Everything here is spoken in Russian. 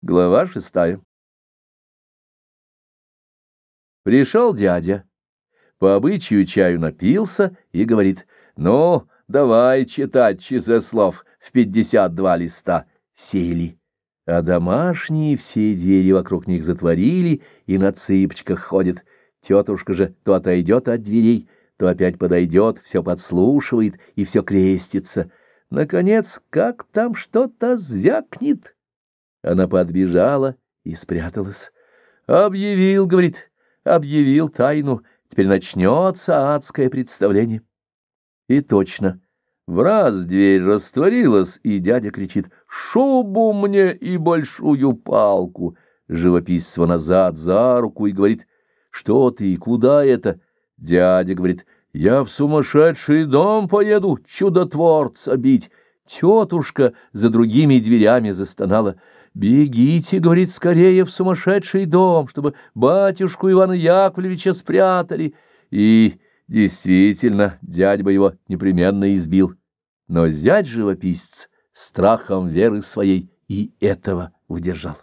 Глава шестая. Пришел дядя, по обычаю чаю напился и говорит, «Ну, давай читать часослов в пятьдесят два листа». Сели, а домашние все двери вокруг них затворили и на цыпочках ходят. Тетушка же то отойдет от дверей, то опять подойдет, все подслушивает и все крестится. Наконец, как там что-то звякнет. Она подбежала и спряталась. «Объявил, — говорит, — объявил тайну. Теперь начнется адское представление». И точно. В раз дверь растворилась, и дядя кричит «Шубу мне и большую палку!» Живописец его назад за руку и говорит «Что ты, куда это?» Дядя говорит «Я в сумасшедший дом поеду чудотворца бить». Тетушка за другими дверями застонала. «Бегите, — говорит, — скорее в сумасшедший дом, чтобы батюшку Ивана Яковлевича спрятали». И действительно, дядя бы его непременно избил. Но зять живописец страхом веры своей и этого удержал.